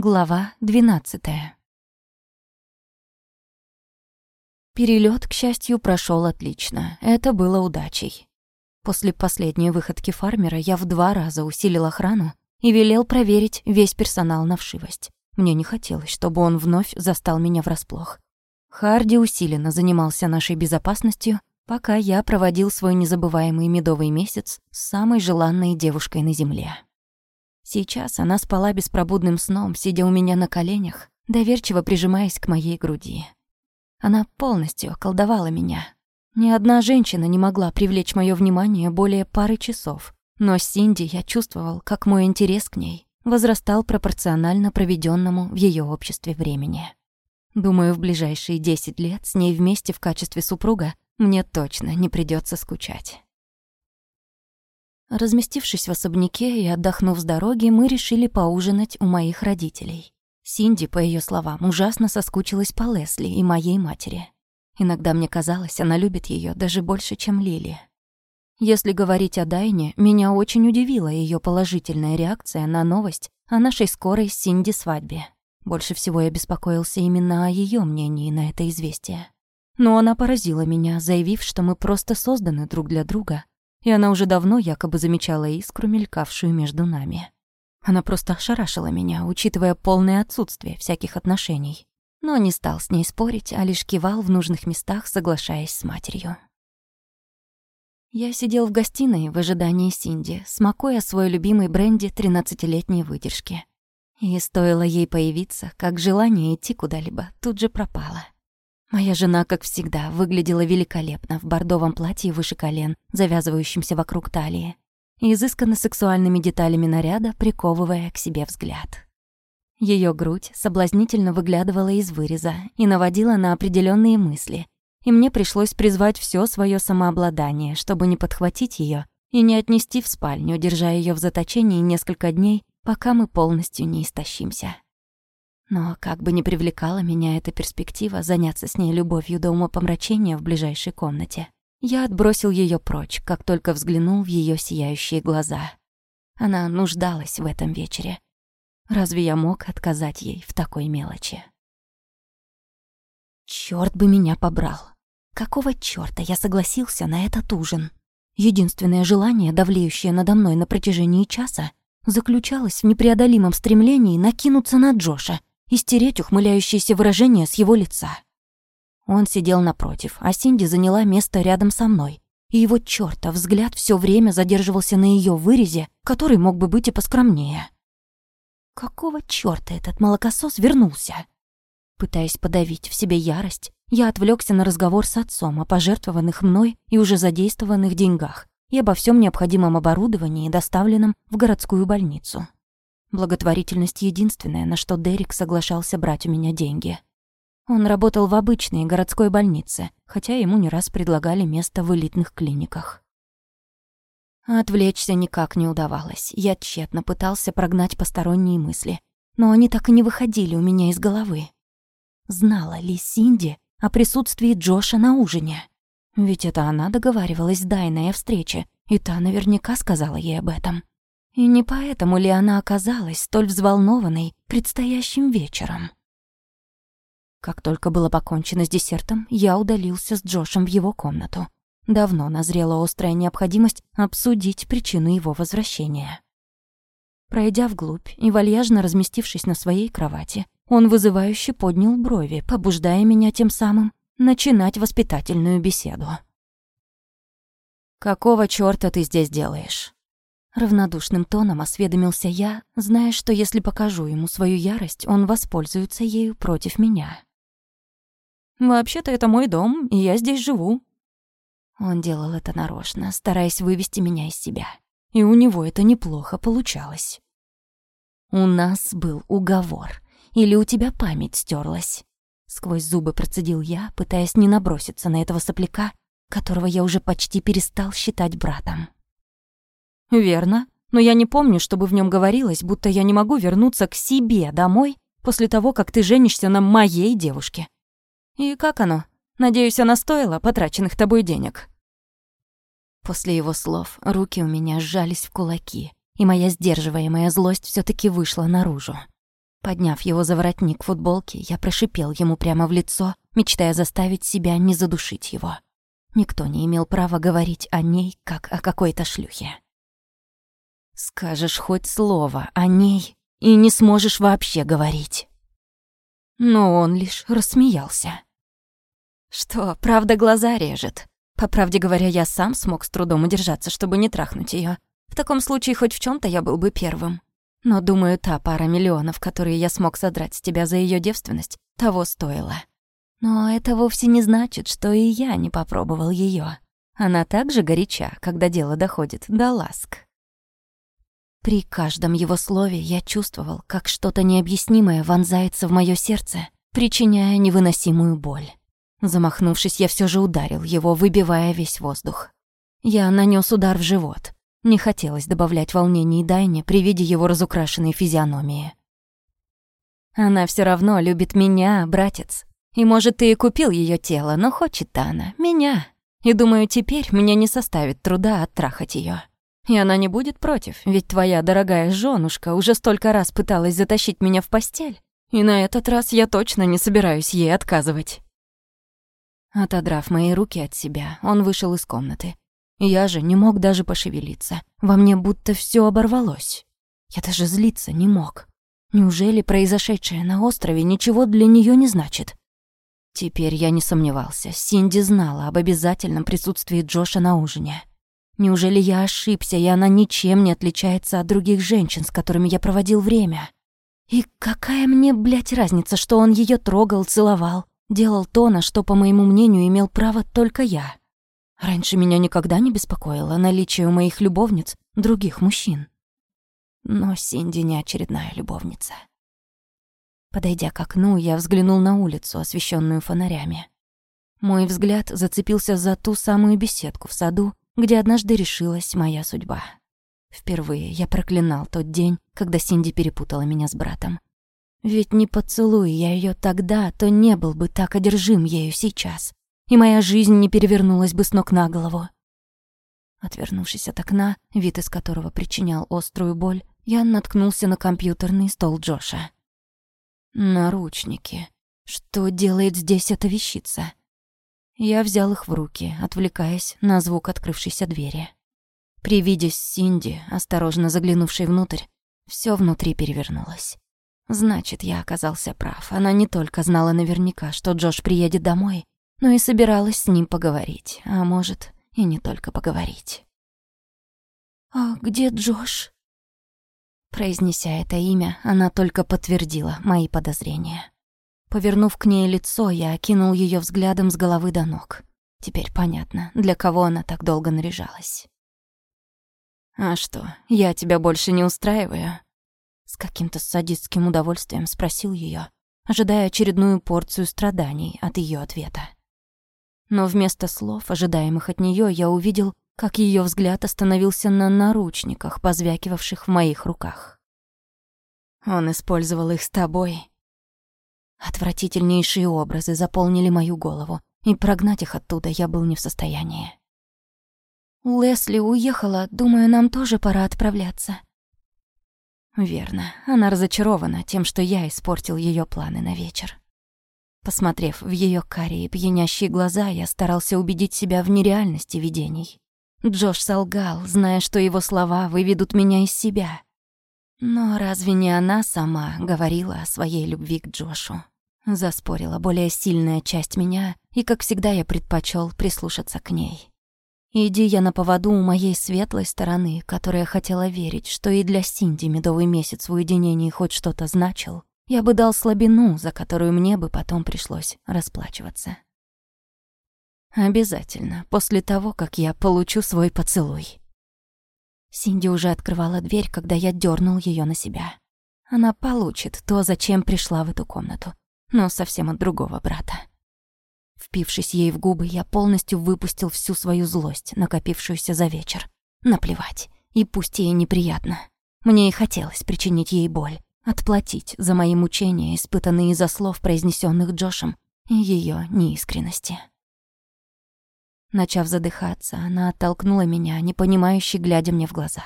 Глава 12 Перелет, к счастью, прошел отлично. Это было удачей. После последней выходки фармера я в два раза усилил охрану и велел проверить весь персонал на вшивость. Мне не хотелось, чтобы он вновь застал меня врасплох. Харди усиленно занимался нашей безопасностью, пока я проводил свой незабываемый медовый месяц с самой желанной девушкой на земле. Сейчас она спала беспробудным сном, сидя у меня на коленях, доверчиво прижимаясь к моей груди. Она полностью околдовала меня. Ни одна женщина не могла привлечь моё внимание более пары часов. Но с Синди я чувствовал, как мой интерес к ней возрастал пропорционально проведённому в её обществе времени. Думаю, в ближайшие 10 лет с ней вместе в качестве супруга мне точно не придётся скучать. Разместившись в особняке и отдохнув с дороги, мы решили поужинать у моих родителей. Синди, по ее словам, ужасно соскучилась по Лесли и моей матери. Иногда мне казалось, она любит ее даже больше, чем Лили. Если говорить о Дайне, меня очень удивила ее положительная реакция на новость о нашей скорой Синди свадьбе. Больше всего я беспокоился именно о ее мнении на это известие. Но она поразила меня, заявив, что мы просто созданы друг для друга, и она уже давно якобы замечала искру, мелькавшую между нами. Она просто ошарашила меня, учитывая полное отсутствие всяких отношений. Но не стал с ней спорить, а лишь кивал в нужных местах, соглашаясь с матерью. Я сидел в гостиной в ожидании Синди, смакуя свой любимый бренди тринадцатилетней выдержки. И стоило ей появиться, как желание идти куда-либо тут же пропало. Моя жена, как всегда, выглядела великолепно в бордовом платье выше колен, завязывающемся вокруг талии, изысканно сексуальными деталями наряда, приковывая к себе взгляд. Ее грудь соблазнительно выглядывала из выреза и наводила на определенные мысли, и мне пришлось призвать все свое самообладание, чтобы не подхватить ее и не отнести в спальню, держа ее в заточении несколько дней, пока мы полностью не истощимся. Но как бы ни привлекала меня эта перспектива заняться с ней любовью до умопомрачения в ближайшей комнате, я отбросил ее прочь, как только взглянул в ее сияющие глаза. Она нуждалась в этом вечере. Разве я мог отказать ей в такой мелочи? Черт бы меня побрал. Какого чёрта я согласился на этот ужин? Единственное желание, давлеющее надо мной на протяжении часа, заключалось в непреодолимом стремлении накинуться на Джоша и стереть ухмыляющееся выражение с его лица. Он сидел напротив, а Синди заняла место рядом со мной, и его чёртов взгляд все время задерживался на ее вырезе, который мог бы быть и поскромнее. Какого чёрта этот молокосос вернулся? Пытаясь подавить в себе ярость, я отвлекся на разговор с отцом о пожертвованных мной и уже задействованных деньгах и обо всем необходимом оборудовании, доставленном в городскую больницу. Благотворительность единственное, на что Дерек соглашался брать у меня деньги. Он работал в обычной городской больнице, хотя ему не раз предлагали место в элитных клиниках. Отвлечься никак не удавалось. Я тщетно пытался прогнать посторонние мысли, но они так и не выходили у меня из головы. Знала ли Синди о присутствии Джоша на ужине? Ведь это она договаривалась с Дайной о встрече, и та наверняка сказала ей об этом. И не поэтому ли она оказалась столь взволнованной предстоящим вечером? Как только было покончено с десертом, я удалился с Джошем в его комнату. Давно назрела острая необходимость обсудить причину его возвращения. Пройдя вглубь и вальяжно разместившись на своей кровати, он вызывающе поднял брови, побуждая меня тем самым начинать воспитательную беседу. «Какого чёрта ты здесь делаешь?» Равнодушным тоном осведомился я, зная, что если покажу ему свою ярость, он воспользуется ею против меня. «Вообще-то это мой дом, и я здесь живу». Он делал это нарочно, стараясь вывести меня из себя. И у него это неплохо получалось. «У нас был уговор. Или у тебя память стерлась? Сквозь зубы процедил я, пытаясь не наброситься на этого сопляка, которого я уже почти перестал считать братом. «Верно. Но я не помню, чтобы в нем говорилось, будто я не могу вернуться к себе домой после того, как ты женишься на моей девушке. И как оно? Надеюсь, она стоила потраченных тобой денег». После его слов руки у меня сжались в кулаки, и моя сдерживаемая злость все таки вышла наружу. Подняв его за воротник футболки, я прошипел ему прямо в лицо, мечтая заставить себя не задушить его. Никто не имел права говорить о ней, как о какой-то шлюхе. Скажешь хоть слово о ней, и не сможешь вообще говорить. Но он лишь рассмеялся. Что, правда, глаза режет. По правде говоря, я сам смог с трудом удержаться, чтобы не трахнуть ее. В таком случае хоть в чем то я был бы первым. Но, думаю, та пара миллионов, которые я смог содрать с тебя за ее девственность, того стоила. Но это вовсе не значит, что и я не попробовал ее. Она также горяча, когда дело доходит до ласк. При каждом его слове я чувствовал, как что-то необъяснимое вонзается в моё сердце, причиняя невыносимую боль. Замахнувшись, я все же ударил его, выбивая весь воздух. Я нанес удар в живот. Не хотелось добавлять волнений Дайне при виде его разукрашенной физиономии. Она все равно любит меня, братец. И, может, ты и купил ее тело, но хочет она меня. И думаю, теперь мне не составит труда оттрахать ее. И она не будет против, ведь твоя дорогая женушка уже столько раз пыталась затащить меня в постель. И на этот раз я точно не собираюсь ей отказывать. Отодрав мои руки от себя, он вышел из комнаты. Я же не мог даже пошевелиться. Во мне будто все оборвалось. Я даже злиться не мог. Неужели произошедшее на острове ничего для нее не значит? Теперь я не сомневался. Синди знала об обязательном присутствии Джоша на ужине. Неужели я ошибся, и она ничем не отличается от других женщин, с которыми я проводил время? И какая мне, блядь, разница, что он ее трогал, целовал, делал то, на что, по моему мнению, имел право только я? Раньше меня никогда не беспокоило наличие у моих любовниц других мужчин. Но Синди не очередная любовница. Подойдя к окну, я взглянул на улицу, освещенную фонарями. Мой взгляд зацепился за ту самую беседку в саду, где однажды решилась моя судьба. Впервые я проклинал тот день, когда Синди перепутала меня с братом. Ведь не поцелуй я ее тогда, то не был бы так одержим ею сейчас и моя жизнь не перевернулась бы с ног на голову. Отвернувшись от окна, вид из которого причинял острую боль, я наткнулся на компьютерный стол Джоша. Наручники. Что делает здесь эта вещица? Я взял их в руки, отвлекаясь на звук открывшейся двери. При виде Синди, осторожно заглянувшей внутрь, все внутри перевернулось. Значит, я оказался прав. Она не только знала наверняка, что Джош приедет домой, но и собиралась с ним поговорить, а может, и не только поговорить. «А где Джош?» Произнеся это имя, она только подтвердила мои подозрения. Повернув к ней лицо, я окинул ее взглядом с головы до ног. Теперь понятно, для кого она так долго наряжалась. «А что, я тебя больше не устраиваю?» С каким-то садистским удовольствием спросил ее, ожидая очередную порцию страданий от ее ответа. Но вместо слов, ожидаемых от нее, я увидел, как ее взгляд остановился на наручниках, позвякивавших в моих руках. Он использовал их с тобой. Отвратительнейшие образы заполнили мою голову, и прогнать их оттуда я был не в состоянии. Лесли уехала, думаю, нам тоже пора отправляться. Верно, она разочарована тем, что я испортил ее планы на вечер. Посмотрев в ее карие пьянящие глаза, я старался убедить себя в нереальности видений. Джош солгал, зная, что его слова выведут меня из себя. Но разве не она сама говорила о своей любви к Джошу? Заспорила более сильная часть меня, и, как всегда, я предпочел прислушаться к ней. Иди я на поводу у моей светлой стороны, которая хотела верить, что и для Синди медовый месяц в уединении хоть что-то значил, я бы дал слабину, за которую мне бы потом пришлось расплачиваться. Обязательно, после того, как я получу свой поцелуй. Синди уже открывала дверь, когда я дернул ее на себя. Она получит то, зачем пришла в эту комнату, но совсем от другого брата. Впившись ей в губы, я полностью выпустил всю свою злость, накопившуюся за вечер. Наплевать, и пусть ей неприятно. Мне и хотелось причинить ей боль, отплатить за мои мучения, испытанные из-за слов, произнесенных Джошем, и ее неискренности. Начав задыхаться, она оттолкнула меня, непонимающе глядя мне в глаза.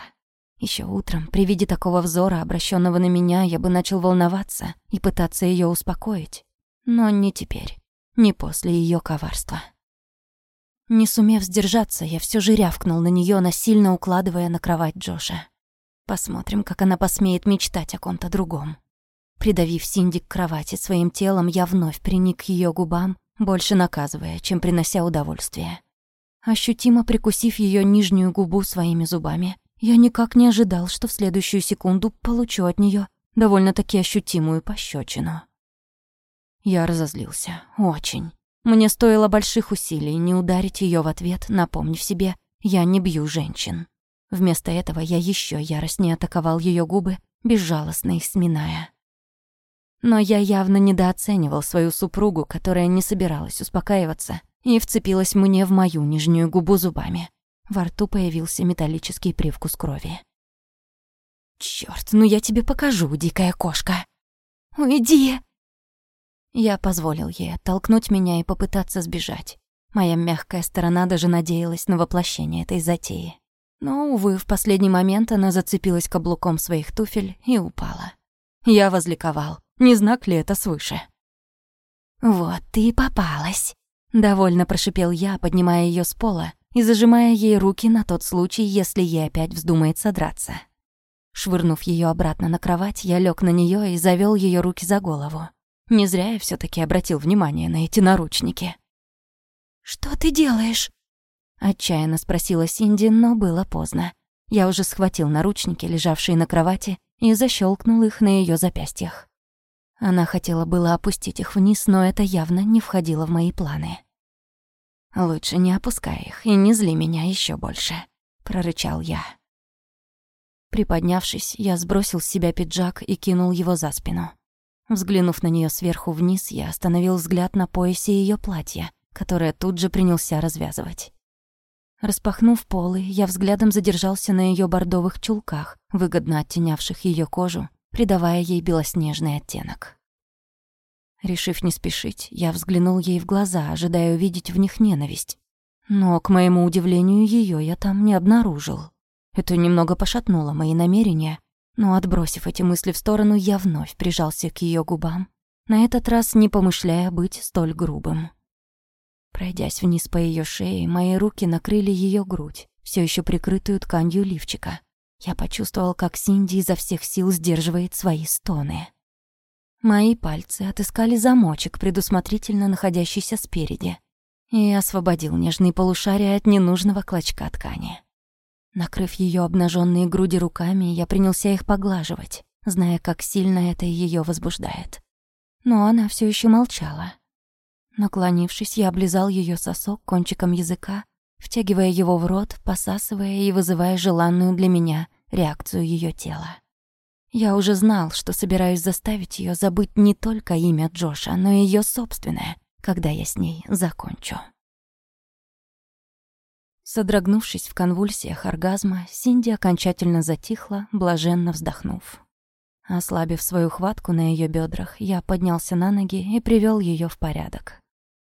Еще утром, при виде такого взора, обращенного на меня, я бы начал волноваться и пытаться ее успокоить. Но не теперь, не после ее коварства. Не сумев сдержаться, я все же рявкнул на нее, насильно укладывая на кровать Джоша. Посмотрим, как она посмеет мечтать о ком-то другом. Придавив Синди к кровати своим телом, я вновь приник к ее губам, больше наказывая, чем принося удовольствие. Ощутимо прикусив ее нижнюю губу своими зубами, я никак не ожидал, что в следующую секунду получу от нее довольно-таки ощутимую пощечину. Я разозлился. Очень. Мне стоило больших усилий не ударить ее в ответ, напомнив себе, я не бью женщин. Вместо этого я еще яростнее атаковал ее губы, безжалостно их сминая. Но я явно недооценивал свою супругу, которая не собиралась успокаиваться и вцепилась мне в мою нижнюю губу зубами. Во рту появился металлический привкус крови. «Чёрт, ну я тебе покажу, дикая кошка!» «Уйди!» Я позволил ей оттолкнуть меня и попытаться сбежать. Моя мягкая сторона даже надеялась на воплощение этой затеи. Но, увы, в последний момент она зацепилась каблуком своих туфель и упала. Я возликовал. Не знак ли это свыше? «Вот ты и попалась!» Довольно прошипел я, поднимая ее с пола и зажимая ей руки на тот случай, если ей опять вздумается драться. Швырнув ее обратно на кровать, я лег на нее и завел ее руки за голову. Не зря я все таки обратил внимание на эти наручники. «Что ты делаешь?» Отчаянно спросила Синди, но было поздно. Я уже схватил наручники, лежавшие на кровати, и защелкнул их на ее запястьях. Она хотела было опустить их вниз, но это явно не входило в мои планы. «Лучше не опускай их и не зли меня еще больше», — прорычал я. Приподнявшись, я сбросил с себя пиджак и кинул его за спину. Взглянув на нее сверху вниз, я остановил взгляд на поясе ее платья, которое тут же принялся развязывать. Распахнув полы, я взглядом задержался на ее бордовых чулках, выгодно оттенявших ее кожу, придавая ей белоснежный оттенок. Решив не спешить, я взглянул ей в глаза, ожидая увидеть в них ненависть. Но, к моему удивлению, ее я там не обнаружил. Это немного пошатнуло мои намерения, но, отбросив эти мысли в сторону, я вновь прижался к ее губам, на этот раз не помышляя быть столь грубым. Пройдясь вниз по ее шее, мои руки накрыли ее грудь, все еще прикрытую тканью лифчика. Я почувствовал, как Синди изо всех сил сдерживает свои стоны. Мои пальцы отыскали замочек, предусмотрительно находящийся спереди, и освободил нежные полушария от ненужного клочка ткани. Накрыв ее обнаженные груди руками, я принялся их поглаживать, зная, как сильно это ее возбуждает. Но она все еще молчала. Наклонившись, я облизал ее сосок кончиком языка, втягивая его в рот, посасывая и вызывая желанную для меня реакцию ее тела. Я уже знал, что собираюсь заставить ее забыть не только имя Джоша, но и ее собственное, когда я с ней закончу. Содрогнувшись в конвульсиях оргазма, Синди окончательно затихла, блаженно вздохнув. Ослабив свою хватку на ее бедрах, я поднялся на ноги и привел ее в порядок.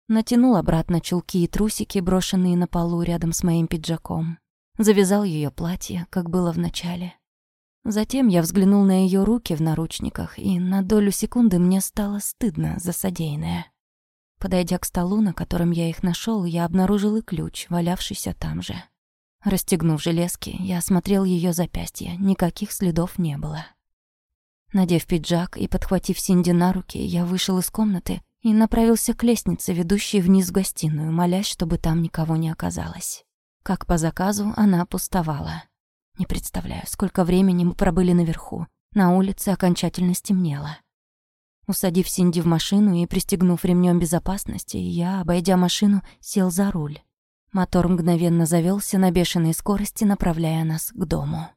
Натянул обратно чулки и трусики, брошенные на полу рядом с моим пиджаком. Завязал ее платье, как было в начале. Затем я взглянул на ее руки в наручниках, и на долю секунды мне стало стыдно за содеянное. Подойдя к столу, на котором я их нашел, я обнаружил и ключ, валявшийся там же. Расстегнув железки, я осмотрел ее запястье, никаких следов не было. Надев пиджак и подхватив Синди на руки, я вышел из комнаты и направился к лестнице, ведущей вниз в гостиную, молясь, чтобы там никого не оказалось. Как по заказу, она пустовала. Не представляю, сколько времени мы пробыли наверху. На улице окончательно стемнело. Усадив Синди в машину и пристегнув ремнем безопасности, я, обойдя машину, сел за руль. Мотор мгновенно завелся на бешеной скорости, направляя нас к дому.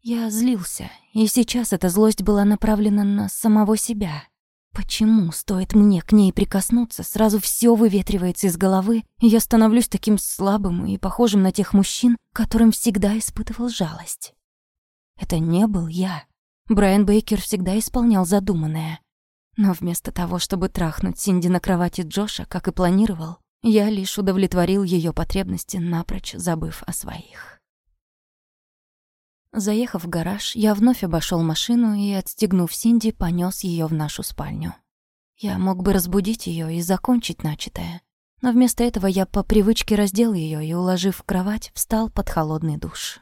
Я злился, и сейчас эта злость была направлена на самого себя. Почему, стоит мне к ней прикоснуться, сразу все выветривается из головы, и я становлюсь таким слабым и похожим на тех мужчин, которым всегда испытывал жалость? Это не был я. Брайан Бейкер всегда исполнял задуманное. Но вместо того, чтобы трахнуть Синди на кровати Джоша, как и планировал, я лишь удовлетворил ее потребности, напрочь забыв о своих. Заехав в гараж, я вновь обошел машину и, отстегнув Синди, понес ее в нашу спальню. Я мог бы разбудить ее и закончить начатое, но вместо этого я по привычке раздел ее и, уложив в кровать, встал под холодный душ.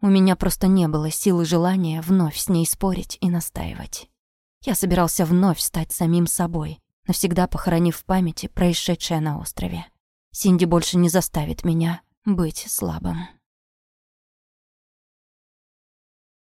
У меня просто не было сил и желания вновь с ней спорить и настаивать. Я собирался вновь стать самим собой, навсегда похоронив в памяти происшедшее на острове. Синди больше не заставит меня быть слабым.